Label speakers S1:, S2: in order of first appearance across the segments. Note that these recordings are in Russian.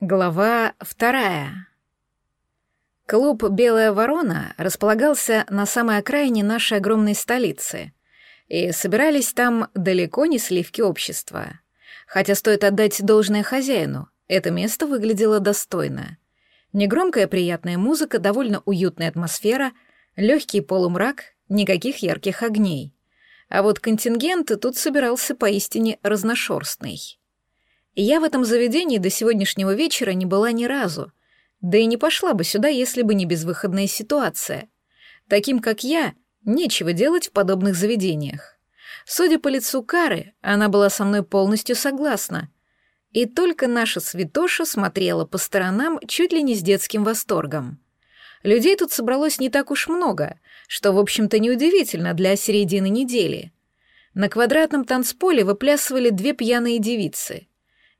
S1: Глава вторая. Клуб «Белая ворона» располагался на самой окраине нашей огромной столицы, и собирались там далеко не сливки общества. Хотя стоит отдать должное хозяину, это место выглядело достойно. Негромкая приятная музыка, довольно уютная атмосфера, легкий полумрак, никаких ярких огней. А вот контингент тут собирался поистине разношерстный. Я в этом заведении до сегодняшнего вечера не была ни разу, да и не пошла бы сюда, если бы не безвыходная ситуация. Таким, как я, нечего делать в подобных заведениях. Судя по лицу Кары, она была со мной полностью согласна. И только наша святоша смотрела по сторонам чуть ли не с детским восторгом. Людей тут собралось не так уж много, что, в общем-то, неудивительно для середины недели. На квадратном танцполе выплясывали две пьяные девицы.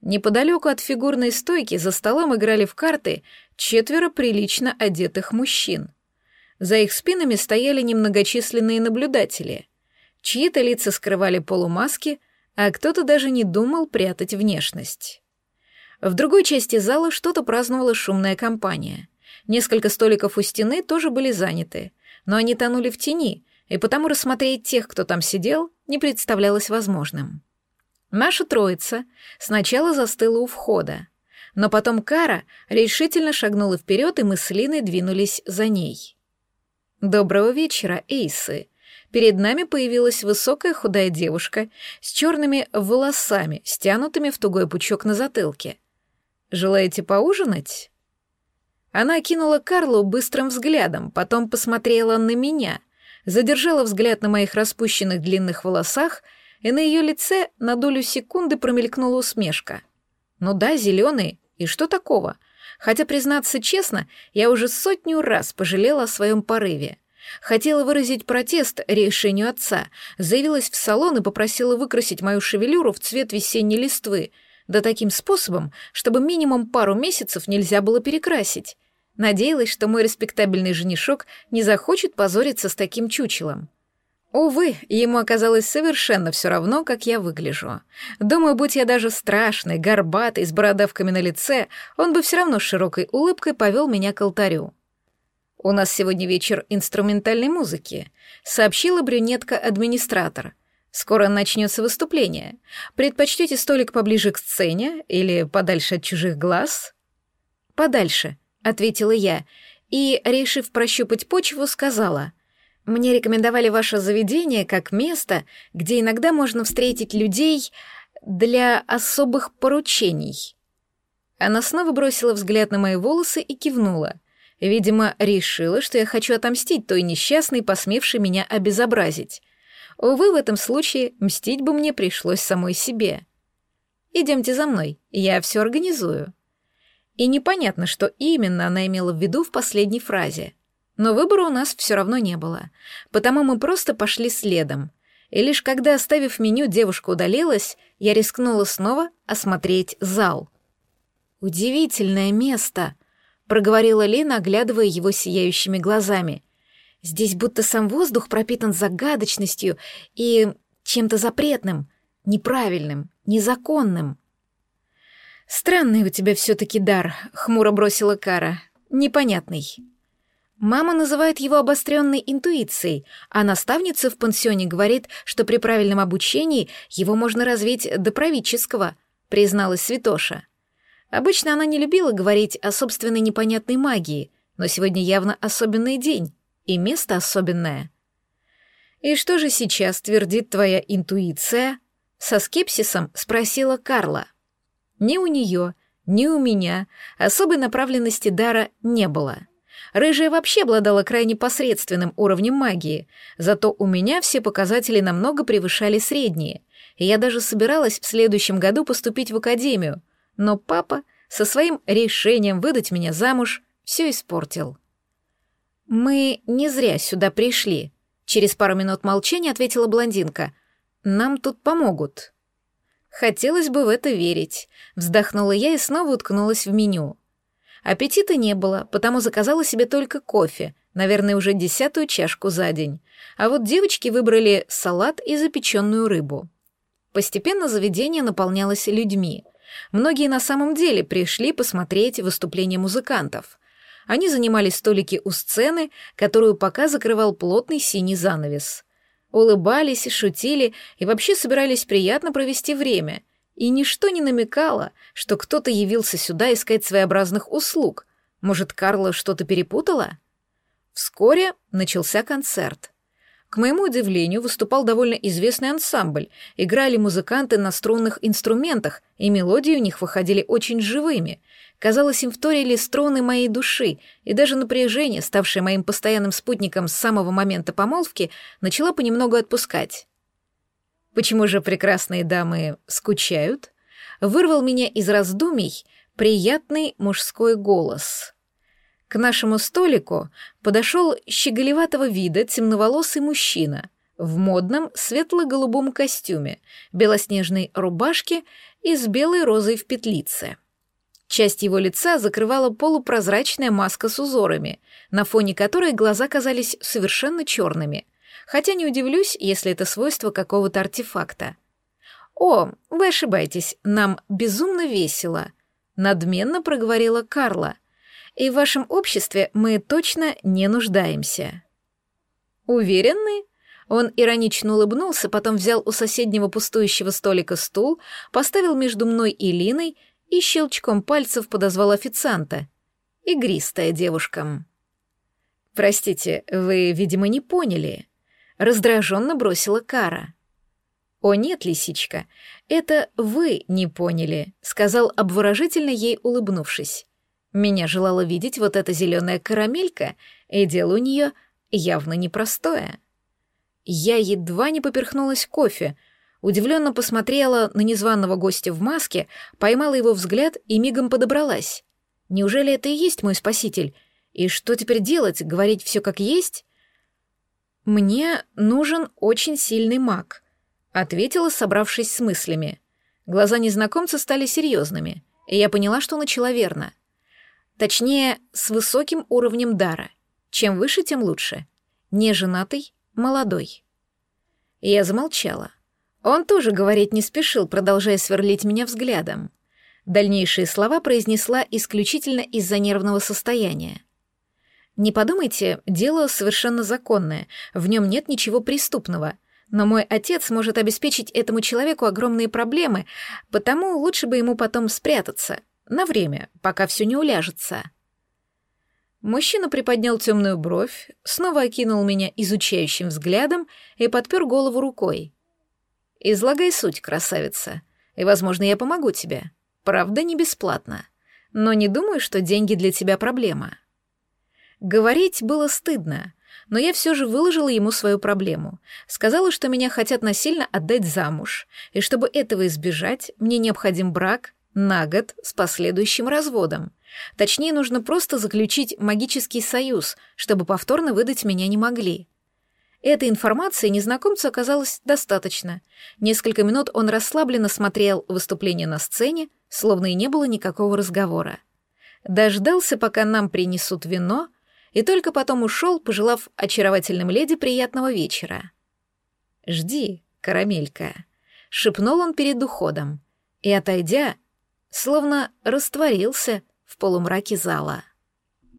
S1: Неподалеку от фигурной стойки за столом играли в карты четверо прилично одетых мужчин. За их спинами стояли немногочисленные наблюдатели. Чьи-то лица скрывали полумаски, а кто-то даже не думал прятать внешность. В другой части зала что-то праздновала шумная компания. Несколько столиков у стены тоже были заняты, но они тонули в тени, и потому рассмотреть тех, кто там сидел, не представлялось возможным. Наша троица сначала застыла у входа, но потом Кара решительно шагнула вперед, и мы с Линой двинулись за ней. «Доброго вечера, Эйсы!» Перед нами появилась высокая худая девушка с черными волосами, стянутыми в тугой пучок на затылке. «Желаете поужинать?» Она окинула Карлу быстрым взглядом, потом посмотрела на меня, задержала взгляд на моих распущенных длинных волосах — и на ее лице на долю секунды промелькнула усмешка. Ну да, зеленый, и что такого? Хотя, признаться честно, я уже сотню раз пожалела о своем порыве. Хотела выразить протест решению отца, заявилась в салон и попросила выкрасить мою шевелюру в цвет весенней листвы, да таким способом, чтобы минимум пару месяцев нельзя было перекрасить. Надеялась, что мой респектабельный женишок не захочет позориться с таким чучелом. Увы, ему оказалось совершенно все равно, как я выгляжу. Думаю, будь я даже страшный, горбатый, с бородавками на лице, он бы все равно с широкой улыбкой повел меня к алтарю. «У нас сегодня вечер инструментальной музыки», — сообщила брюнетка-администратор. «Скоро начнется выступление. Предпочтете столик поближе к сцене или подальше от чужих глаз?» «Подальше», — ответила я, и, решив прощупать почву, сказала — мне рекомендовали ваше заведение как место, где иногда можно встретить людей для особых поручений. Она снова бросила взгляд на мои волосы и кивнула. Видимо, решила, что я хочу отомстить той несчастной, посмевшей меня обезобразить. Увы, в этом случае мстить бы мне пришлось самой себе. Идемте за мной, я все организую. И непонятно, что именно она имела в виду в последней фразе — но выбора у нас все равно не было, потому мы просто пошли следом. И лишь когда, оставив меню, девушка удалилась, я рискнула снова осмотреть зал. «Удивительное место», — проговорила Лена, оглядывая его сияющими глазами. «Здесь будто сам воздух пропитан загадочностью и чем-то запретным, неправильным, незаконным». «Странный у тебя все-таки дар», — хмуро бросила Кара. «Непонятный». Мама называет его обостренной интуицией, а наставница в пансионе говорит, что при правильном обучении его можно развить до правительского, призналась Святоша. Обычно она не любила говорить о собственной непонятной магии, но сегодня явно особенный день, и место особенное. «И что же сейчас твердит твоя интуиция?» Со скепсисом спросила Карла. Ни у нее, ни у меня особой направленности дара не было. Рыжая вообще обладала крайне посредственным уровнем магии, зато у меня все показатели намного превышали средние, и я даже собиралась в следующем году поступить в академию, но папа со своим решением выдать меня замуж все испортил. «Мы не зря сюда пришли», — через пару минут молчания ответила блондинка. «Нам тут помогут». «Хотелось бы в это верить», — вздохнула я и снова уткнулась в меню. Аппетита не было, потому заказала себе только кофе, наверное, уже десятую чашку за день. А вот девочки выбрали салат и запеченную рыбу. Постепенно заведение наполнялось людьми. Многие на самом деле пришли посмотреть выступление музыкантов. Они занимали столики у сцены, которую пока закрывал плотный синий занавес. Улыбались, шутили и вообще собирались приятно провести время. И ничто не намекало, что кто-то явился сюда искать своеобразных услуг. Может, Карла что-то перепутала? Вскоре начался концерт — к моему удивлению, выступал довольно известный ансамбль. Играли музыканты на струнных инструментах, и мелодии у них выходили очень живыми. Казалось, им вторили струны моей души, и даже напряжение, ставшее моим постоянным спутником с самого момента помолвки, начало понемногу отпускать. Почему же прекрасные дамы скучают? Вырвал меня из раздумий приятный мужской голос — к нашему столику подошел щеголеватого вида темноволосый мужчина в модном светло-голубом костюме, белоснежной рубашке и с белой розой в петлице. Часть его лица закрывала полупрозрачная маска с узорами, на фоне которой глаза казались совершенно черными, хотя не удивлюсь, если это свойство какого-то артефакта. «О, вы ошибаетесь, нам безумно весело», — надменно проговорила Карла — и в вашем обществе мы точно не нуждаемся». «Уверены?» Он иронично улыбнулся, потом взял у соседнего пустующего столика стул, поставил между мной и Линой и щелчком пальцев подозвал официанта. Игристая девушка. «Простите, вы, видимо, не поняли». Раздраженно бросила Кара. «О нет, лисичка, это вы не поняли», — сказал обворожительно ей улыбнувшись. Меня желала видеть вот эта зеленая карамелька, и дело у нее явно непростое. Я едва не поперхнулась кофе, удивленно посмотрела на незваного гостя в маске, поймала его взгляд и мигом подобралась. Неужели это и есть мой спаситель? И что теперь делать, говорить все как есть? Мне нужен очень сильный маг, ответила, собравшись с мыслями. Глаза незнакомца стали серьезными, и я поняла, что начала верно. Точнее, с высоким уровнем дара. Чем выше, тем лучше. Не женатый, молодой. Я замолчала. Он тоже говорить не спешил, продолжая сверлить меня взглядом. Дальнейшие слова произнесла исключительно из-за нервного состояния. Не подумайте, дело совершенно законное, в нем нет ничего преступного. Но мой отец может обеспечить этому человеку огромные проблемы, потому лучше бы ему потом спрятаться. На время, пока все не уляжется. Мужчина приподнял темную бровь, снова окинул меня изучающим взглядом и подпер голову рукой. «Излагай суть, красавица, и, возможно, я помогу тебе. Правда, не бесплатно. Но не думаю, что деньги для тебя проблема». Говорить было стыдно, но я все же выложила ему свою проблему. Сказала, что меня хотят насильно отдать замуж, и чтобы этого избежать, мне необходим брак на год с последующим разводом. Точнее, нужно просто заключить магический союз, чтобы повторно выдать меня не могли. Этой информации незнакомцу оказалось достаточно. Несколько минут он расслабленно смотрел выступление на сцене, словно и не было никакого разговора. Дождался, пока нам принесут вино, и только потом ушел, пожелав очаровательным леди приятного вечера. «Жди, карамелька», — шепнул он перед уходом, и, отойдя, словно растворился в полумраке зала.